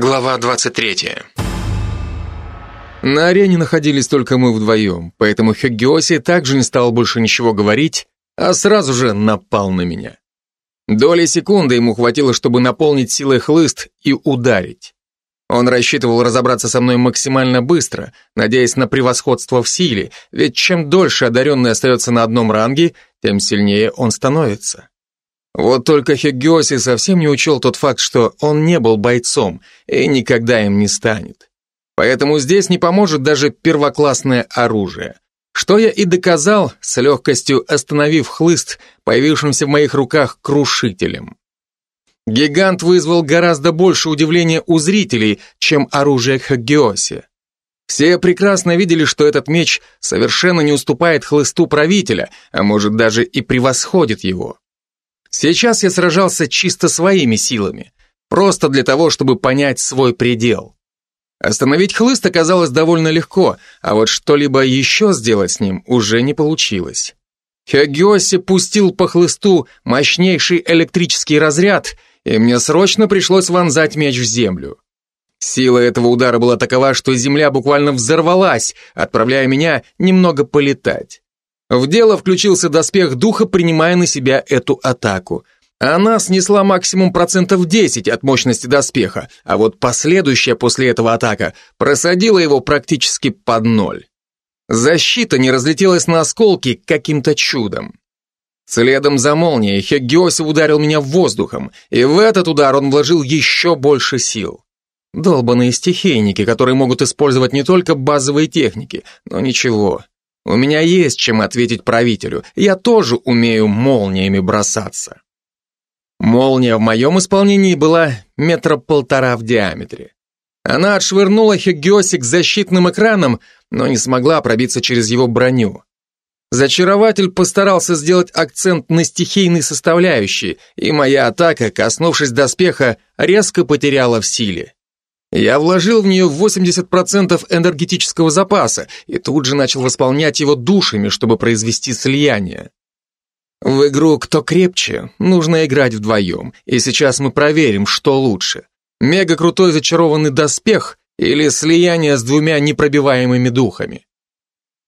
Глава 23. На арене находились только мы вдвоем, поэтому Хёггиоси также не стал больше ничего говорить, а сразу же напал на меня. Доли секунды ему хватило, чтобы наполнить силой хлыст и ударить. Он рассчитывал разобраться со мной максимально быстро, надеясь на превосходство в силе, ведь чем дольше одаренный остается на одном ранге, тем сильнее он становится. Вот только Хеггиоси совсем не учел тот факт, что он не был бойцом и никогда им не станет. Поэтому здесь не поможет даже первоклассное оружие. Что я и доказал, с легкостью остановив хлыст, появившимся в моих руках крушителем. Гигант вызвал гораздо больше удивления у зрителей, чем оружие Хаггиоси. Все прекрасно видели, что этот меч совершенно не уступает хлысту правителя, а может даже и превосходит его. Сейчас я сражался чисто своими силами, просто для того, чтобы понять свой предел. Остановить хлыст оказалось довольно легко, а вот что-либо еще сделать с ним уже не получилось. Хёгёси пустил по хлысту мощнейший электрический разряд, и мне срочно пришлось вонзать меч в землю. Сила этого удара была такова, что земля буквально взорвалась, отправляя меня немного полетать. В дело включился доспех духа, принимая на себя эту атаку. Она снесла максимум процентов 10 от мощности доспеха, а вот последующая после этого атака просадила его практически под ноль. Защита не разлетелась на осколки каким-то чудом. Следом за молнией Хеггиоси ударил меня воздухом, и в этот удар он вложил еще больше сил. Долбаные стихийники, которые могут использовать не только базовые техники, но ничего, у меня есть чем ответить правителю. Я тоже умею молниями бросаться. Молния в моем исполнении была метра полтора в диаметре. Она отшвырнула Хегиоси защитным экранам, но не смогла пробиться через его броню. Зачарователь постарался сделать акцент на стихийной составляющей, и моя атака, коснувшись доспеха, резко потеряла в силе. Я вложил в нее 80% энергетического запаса и тут же начал восполнять его душами, чтобы произвести слияние. В игру «Кто крепче» нужно играть вдвоем, и сейчас мы проверим, что лучше. Мега крутой зачарованный доспех или слияние с двумя непробиваемыми духами.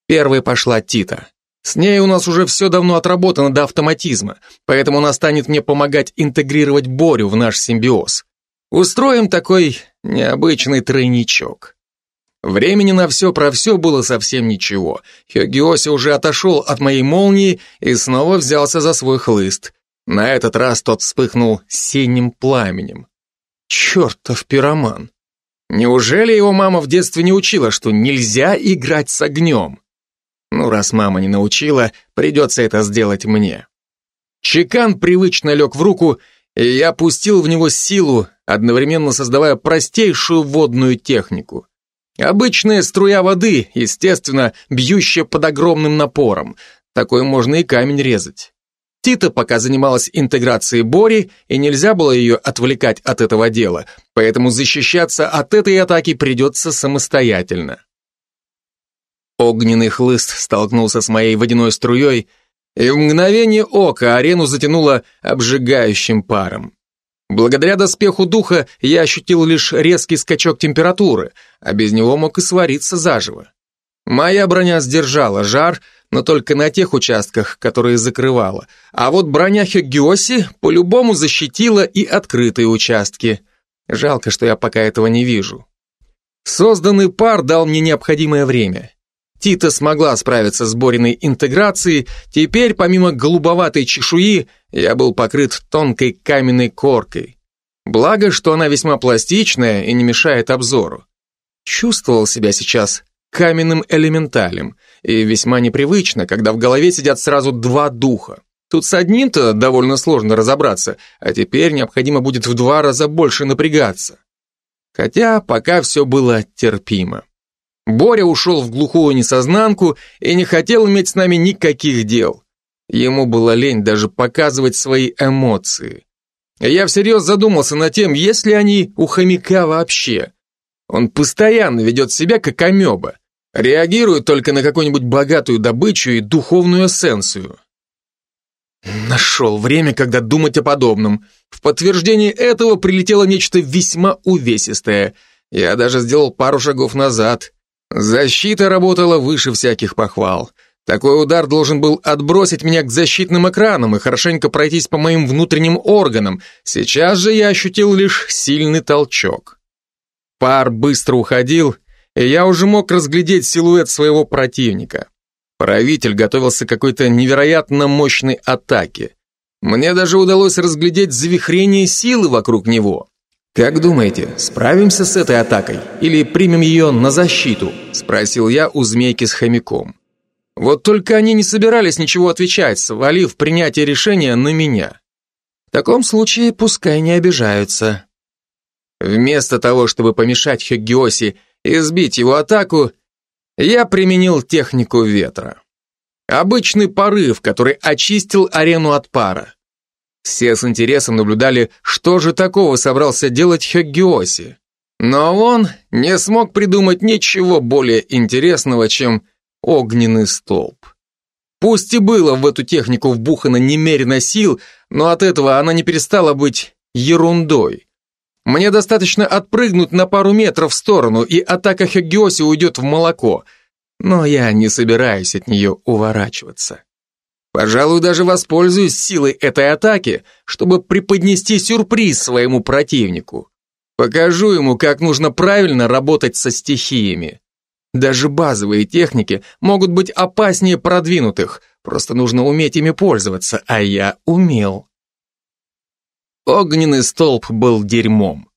Первой пошла Тита. С ней у нас уже все давно отработано до автоматизма, поэтому она станет мне помогать интегрировать Борю в наш симбиоз. Устроим такой необычный тройничок. Времени на все про все было совсем ничего. Хёгиоси уже отошел от моей молнии и снова взялся за свой хлыст. На этот раз тот вспыхнул синим пламенем. Чертов пироман. Неужели его мама в детстве не учила, что нельзя играть с огнем? Ну, раз мама не научила, придется это сделать мне. Чекан привычно лег в руку, и я пустил в него силу, одновременно создавая простейшую водную технику. Обычная струя воды, естественно, бьющая под огромным напором. Такой можно и камень резать. Тита пока занималась интеграцией Бори, и нельзя было ее отвлекать от этого дела, поэтому защищаться от этой атаки придется самостоятельно. Огненный хлыст столкнулся с моей водяной струей, и в мгновение ока арену затянуло обжигающим паром. Благодаря доспеху духа я ощутил лишь резкий скачок температуры, а без него мог и свариться заживо. Моя броня сдержала жар, но только на тех участках, которые закрывала. А вот броня Хёггиоси по-любому защитила и открытые участки. Жалко, что я пока этого не вижу. Созданный пар дал мне необходимое время. Тита смогла справиться с Бориной интеграцией, теперь помимо голубоватой чешуи я был покрыт тонкой каменной коркой. Благо, что она весьма пластичная и не мешает обзору. Чувствовал себя сейчас каменным элементалем, и весьма непривычно, когда в голове сидят сразу два духа. Тут с одним-то довольно сложно разобраться, а теперь необходимо будет в два раза больше напрягаться. Хотя пока все было терпимо. Боря ушел в глухую несознанку и не хотел иметь с нами никаких дел. Ему было лень даже показывать свои эмоции. Я всерьез задумался над тем, есть ли они у хомяка вообще. Он постоянно ведет себя как амеба, реагирует только на какую-нибудь богатую добычу и духовную эссенцию. Нашел время, когда думать о подобном. В подтверждение этого прилетело нечто весьма увесистое. Я даже сделал пару шагов назад. Защита работала выше всяких похвал. Такой удар должен был отбросить меня к защитным экранам и хорошенько пройтись по моим внутренним органам. Сейчас же я ощутил лишь сильный толчок. Пар быстро уходил, и я уже мог разглядеть силуэт своего противника. Правитель готовился к какой-то невероятно мощной атаке. Мне даже удалось разглядеть завихрение силы вокруг него. «Как думаете, справимся с этой атакой или примем ее на защиту?» – спросил я у змейки с хомяком. Вот только они не собирались ничего отвечать, свалив принятие решения на меня. В таком случае пускай не обижаются. Вместо того, чтобы помешать Хёггиоси и сбить его атаку, я применил технику ветра. Обычный порыв, который очистил арену от пара. Все с интересом наблюдали, что же такого собрался делать Хёггиоси. Но он не смог придумать ничего более интересного, чем огненный столб. Пусть и было в эту технику вбухано немерено сил, но от этого она не перестала быть ерундой. Мне достаточно отпрыгнуть на пару метров в сторону, и атака Хёгиоси уйдет в молоко. Но я не собираюсь от нее уворачиваться. Пожалуй, даже воспользуюсь силой этой атаки, чтобы преподнести сюрприз своему противнику. Покажу ему, как нужно правильно работать со стихиями. Даже базовые техники могут быть опаснее продвинутых, просто нужно уметь ими пользоваться, а я умел. Огненный столб был дерьмом.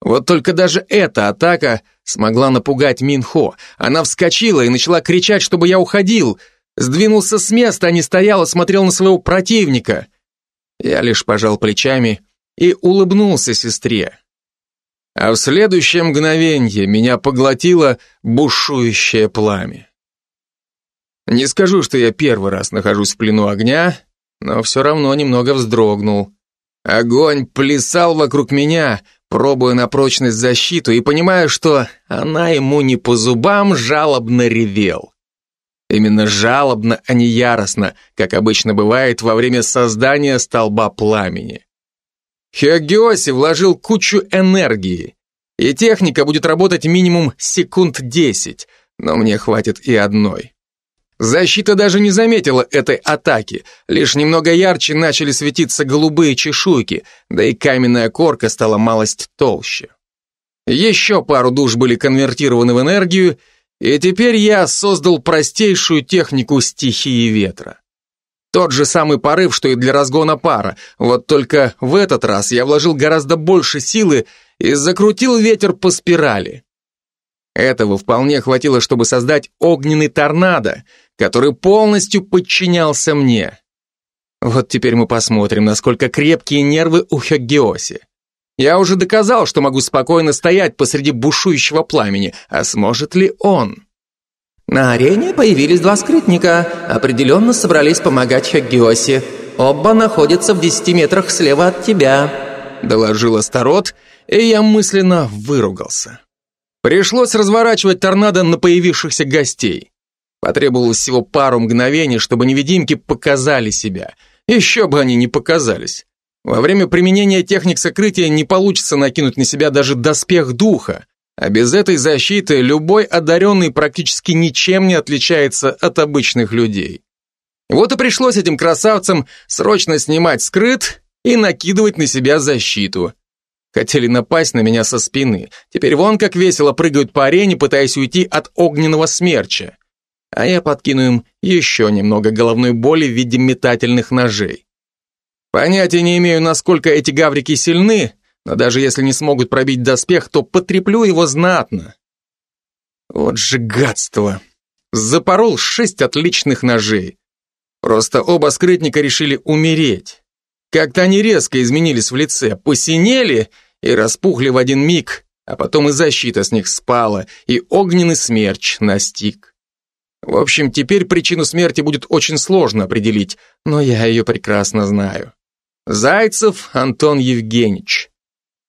Вот только даже эта атака смогла напугать Минхо. Она вскочила и начала кричать, чтобы я уходил. Сдвинулся с места, а не стоял и смотрел на своего противника. Я лишь пожал плечами и улыбнулся сестре. А в следующее мгновенье меня поглотило бушующее пламя. Не скажу, что я первый раз нахожусь в плену огня, но все равно немного вздрогнул. Огонь плясал вокруг меня, пробуя на прочность защиту и понимая, что она ему не по зубам, жалобно ревел. Именно жалобно, а не яростно, как обычно бывает во время создания столба пламени. Хёгиоси вложил кучу энергии, и техника будет работать минимум секунд 10, но мне хватит и одной. Защита даже не заметила этой атаки, лишь немного ярче начали светиться голубые чешуйки, да и каменная корка стала малость толще. Еще пару душ были конвертированы в энергию, и теперь я создал простейшую технику стихии ветра. Тот же самый порыв, что и для разгона пара, вот только в этот раз я вложил гораздо больше силы и закрутил ветер по спирали. Этого вполне хватило, чтобы создать огненный торнадо, который полностью подчинялся мне. Вот теперь мы посмотрим, насколько крепкие нервы у Хёггиоси. Я уже доказал, что могу спокойно стоять посреди бушующего пламени, а сможет ли он? На арене появились два скрытника, определенно собрались помогать Хёггиоси. Оба находятся в десяти метрах слева от тебя», — доложил Астарот, и я мысленно выругался. Пришлось разворачивать торнадо на появившихся гостей. Потребовалось всего пару мгновений, чтобы невидимки показали себя. Еще бы они не показались. Во время применения техник сокрытия не получится накинуть на себя даже доспех духа, а без этой защиты любой одаренный практически ничем не отличается от обычных людей. Вот и пришлось этим красавцам срочно снимать скрыт и накидывать на себя защиту. Хотели напасть на меня со спины. Теперь вон как весело прыгают по арене, пытаясь уйти от огненного смерча а я подкину им еще немного головной боли в виде метательных ножей. Понятия не имею, насколько эти гаврики сильны, но даже если не смогут пробить доспех, то потреплю его знатно. Вот же гадство. Запорол шесть отличных ножей. Просто оба скрытника решили умереть. Как-то они резко изменились в лице, посинели и распухли в один миг, а потом и защита с них спала, и огненный смерч настиг. В общем, теперь причину смерти будет очень сложно определить, но я ее прекрасно знаю. Зайцев Антон Евгеньевич.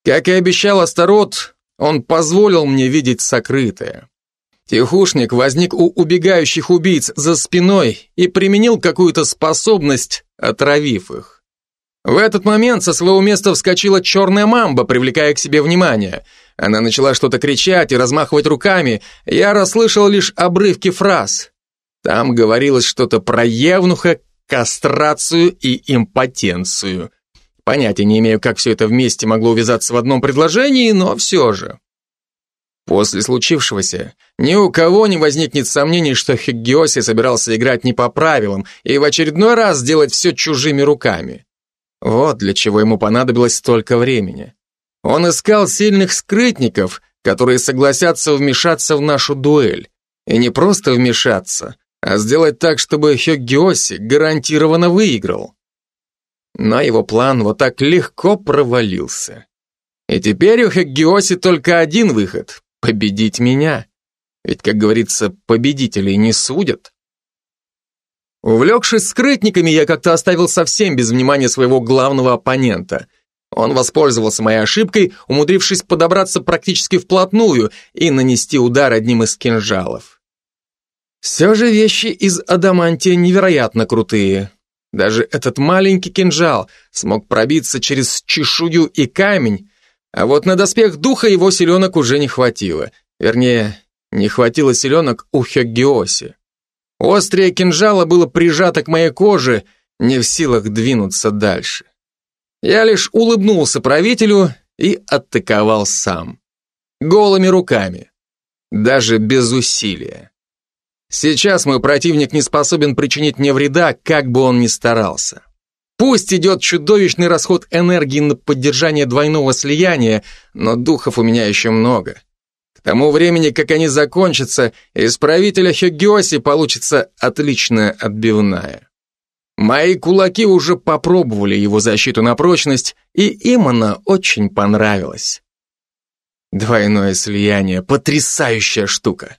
Как и обещал Астарот, он позволил мне видеть сокрытое. Тихушник возник у убегающих убийц за спиной и применил какую-то способность, отравив их. В этот момент со своего места вскочила черная мамба, привлекая к себе внимание. Она начала что-то кричать и размахивать руками. Я расслышал лишь обрывки фраз. Там говорилось что-то про евнуха, кастрацию и импотенцию. Понятия не имею, как все это вместе могло увязаться в одном предложении, но все же. После случившегося ни у кого не возникнет сомнений, что Хиггиоси собирался играть не по правилам и в очередной раз сделать все чужими руками. Вот для чего ему понадобилось столько времени. Он искал сильных скрытников, которые согласятся вмешаться в нашу дуэль. И не просто вмешаться, а сделать так, чтобы Хёггиоси гарантированно выиграл. Но его план вот так легко провалился. И теперь у Хэггиоси только один выход победить меня. Ведь, как говорится, победителей не судят. Увлекшись скрытниками, я как-то оставил совсем без внимания своего главного оппонента. Он воспользовался моей ошибкой, умудрившись подобраться практически вплотную и нанести удар одним из кинжалов. Все же вещи из адамантия невероятно крутые. Даже этот маленький кинжал смог пробиться через чешую и камень, а вот на доспех духа его селенок уже не хватило. Вернее, не хватило селенок у Хёггиоси. Острее кинжала было прижато к моей коже, не в силах двинуться дальше. Я лишь улыбнулся правителю и атаковал сам. Голыми руками. Даже без усилия. Сейчас мой противник не способен причинить мне вреда, как бы он ни старался. Пусть идет чудовищный расход энергии на поддержание двойного слияния, но духов у меня еще много. К тому времени, как они закончатся, из правителя Хёгиоси получится отличная отбивная. Мои кулаки уже попробовали его защиту на прочность, и им она очень понравилась. Двойное слияние – потрясающая штука.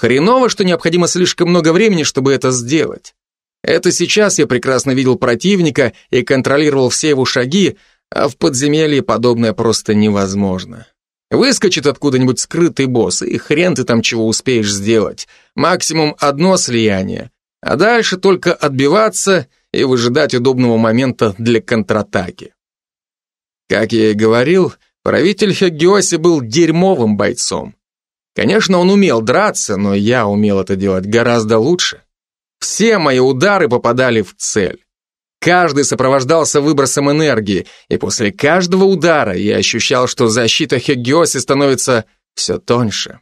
Хреново, что необходимо слишком много времени, чтобы это сделать. Это сейчас я прекрасно видел противника и контролировал все его шаги, а в подземелье подобное просто невозможно. Выскочит откуда-нибудь скрытый босс, и хрен ты там чего успеешь сделать. Максимум одно слияние, а дальше только отбиваться и выжидать удобного момента для контратаки. Как я и говорил, правитель Хагиоси был дерьмовым бойцом. Конечно, он умел драться, но я умел это делать гораздо лучше. Все мои удары попадали в цель. Каждый сопровождался выбросом энергии, и после каждого удара я ощущал, что защита Хегиоси становится все тоньше.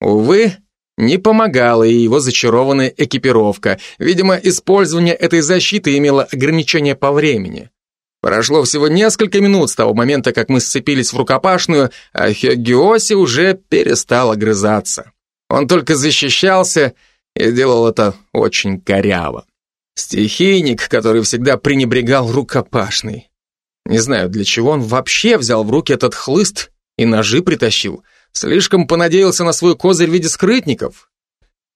Увы, не помогала и его зачарованная экипировка. Видимо, использование этой защиты имело ограничение по времени. Прошло всего несколько минут с того момента, как мы сцепились в рукопашную, а Хегиоси уже перестал огрызаться. Он только защищался и делал это очень коряво. Стихийник, который всегда пренебрегал рукопашной. Не знаю, для чего он вообще взял в руки этот хлыст и ножи притащил. Слишком понадеялся на свой козырь в виде скрытников.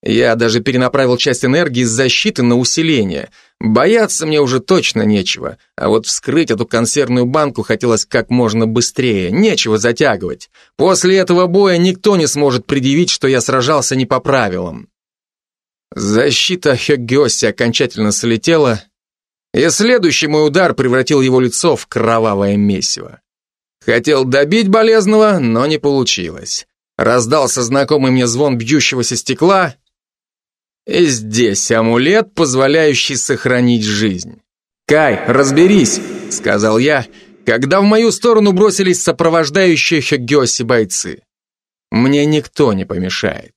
Я даже перенаправил часть энергии с защиты на усиление. Бояться мне уже точно нечего, а вот вскрыть эту консервную банку хотелось как можно быстрее, нечего затягивать. После этого боя никто не сможет предъявить, что я сражался не по правилам. Защита Хёггёси окончательно слетела, и следующий мой удар превратил его лицо в кровавое месиво. Хотел добить болезного, но не получилось. Раздался знакомый мне звон бьющегося стекла, и здесь амулет, позволяющий сохранить жизнь. «Кай, разберись», — сказал я, когда в мою сторону бросились сопровождающие Хёггёси бойцы. «Мне никто не помешает».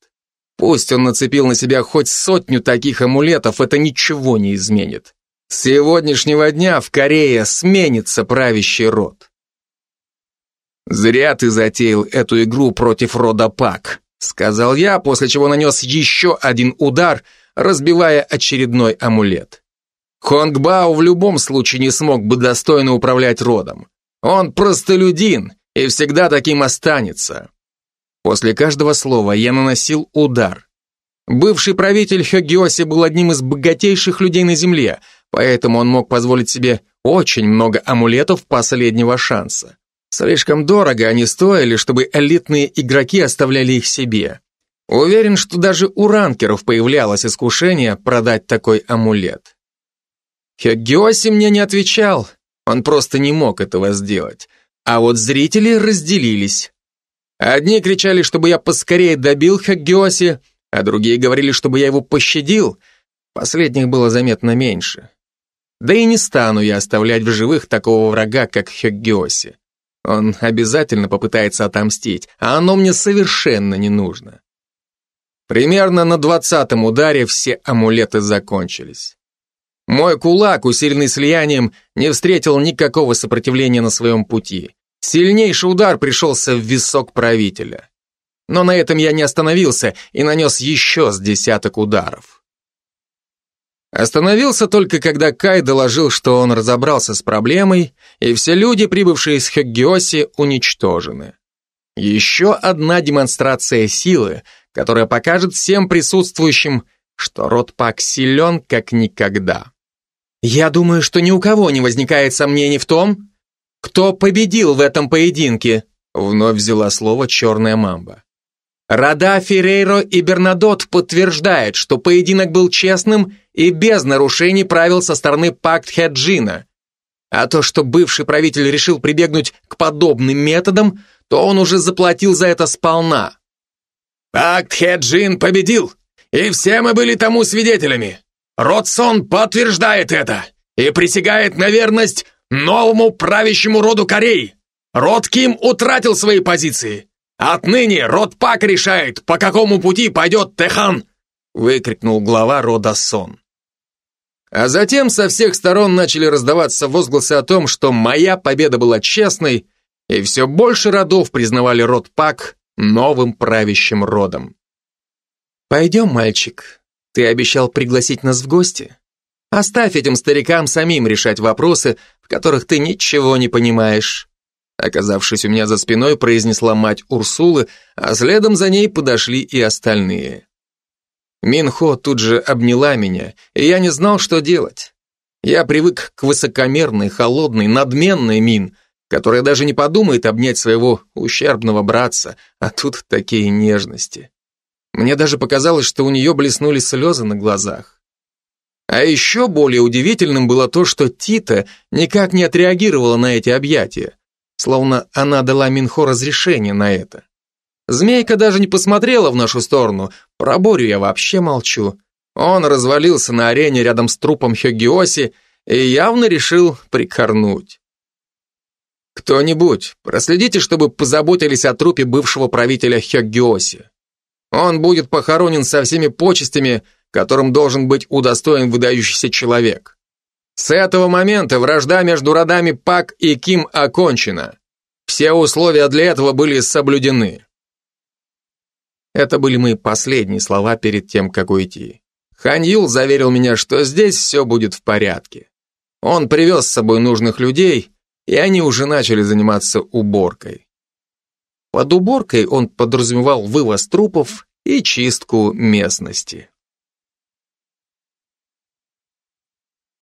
Пусть он нацепил на себя хоть сотню таких амулетов, это ничего не изменит. С сегодняшнего дня в Корее сменится правящий род. «Зря ты затеял эту игру против рода Пак», сказал я, после чего нанес еще один удар, разбивая очередной амулет. Хонг Бао в любом случае не смог бы достойно управлять родом. Он простолюдин и всегда таким останется. После каждого слова я наносил удар. Бывший правитель Хёгиоси был одним из богатейших людей на Земле, поэтому он мог позволить себе очень много амулетов последнего шанса. Слишком дорого они стоили, чтобы элитные игроки оставляли их себе. Уверен, что даже у ранкеров появлялось искушение продать такой амулет. Хёггиоси мне не отвечал, он просто не мог этого сделать. А вот зрители разделились. Одни кричали, чтобы я поскорее добил Хаггиоси, а другие говорили, чтобы я его пощадил. Последних было заметно меньше. Да и не стану я оставлять в живых такого врага, как Хёггиоси. Он обязательно попытается отомстить, а оно мне совершенно не нужно. Примерно на двадцатом ударе все амулеты закончились. Мой кулак, усиленный слиянием, не встретил никакого сопротивления на своем пути. Сильнейший удар пришелся в висок правителя. Но на этом я не остановился и нанес еще с десяток ударов. Остановился только когда Кай доложил, что он разобрался с проблемой, и все люди, прибывшие из Хэггиоси, уничтожены. Еще одна демонстрация силы, которая покажет всем присутствующим, что род Пак силен как никогда. Я думаю, что ни у кого не возникает сомнений в том, кто победил в этом поединке, вновь взяла слово черная мамба. Рада Феррейро и Бернадот подтверждают, что поединок был честным и без нарушений правил со стороны Пакт Хеджина. А то, что бывший правитель решил прибегнуть к подобным методам, то он уже заплатил за это сполна. Пакт Хеджин победил, и все мы были тому свидетелями. Родсон подтверждает это и присягает на верность новому правящему роду Кореи. Род Ким утратил свои позиции. Отныне род Пак решает, по какому пути пойдет Техан, выкрикнул глава рода Сон. А затем со всех сторон начали раздаваться возгласы о том, что моя победа была честной, и все больше родов признавали род Пак новым правящим родом. «Пойдем, мальчик, ты обещал пригласить нас в гости? Оставь этим старикам самим решать вопросы, в которых ты ничего не понимаешь. Оказавшись у меня за спиной, произнесла мать Урсулы, а следом за ней подошли и остальные. Минхо тут же обняла меня, и я не знал, что делать. Я привык к высокомерной, холодной, надменной Мин, которая даже не подумает обнять своего ущербного братца, а тут такие нежности. Мне даже показалось, что у нее блеснули слезы на глазах. А еще более удивительным было то, что Тита никак не отреагировала на эти объятия, словно она дала Минхо разрешение на это. Змейка даже не посмотрела в нашу сторону, про Борю я вообще молчу. Он развалился на арене рядом с трупом Хёгиоси и явно решил прикорнуть. Кто-нибудь, проследите, чтобы позаботились о трупе бывшего правителя Хёгиоси. Он будет похоронен со всеми почестями, которым должен быть удостоен выдающийся человек. С этого момента вражда между родами Пак и Ким окончена. Все условия для этого были соблюдены. Это были мои последние слова перед тем, как уйти. Хан заверил меня, что здесь все будет в порядке. Он привез с собой нужных людей, и они уже начали заниматься уборкой. Под уборкой он подразумевал вывоз трупов и чистку местности.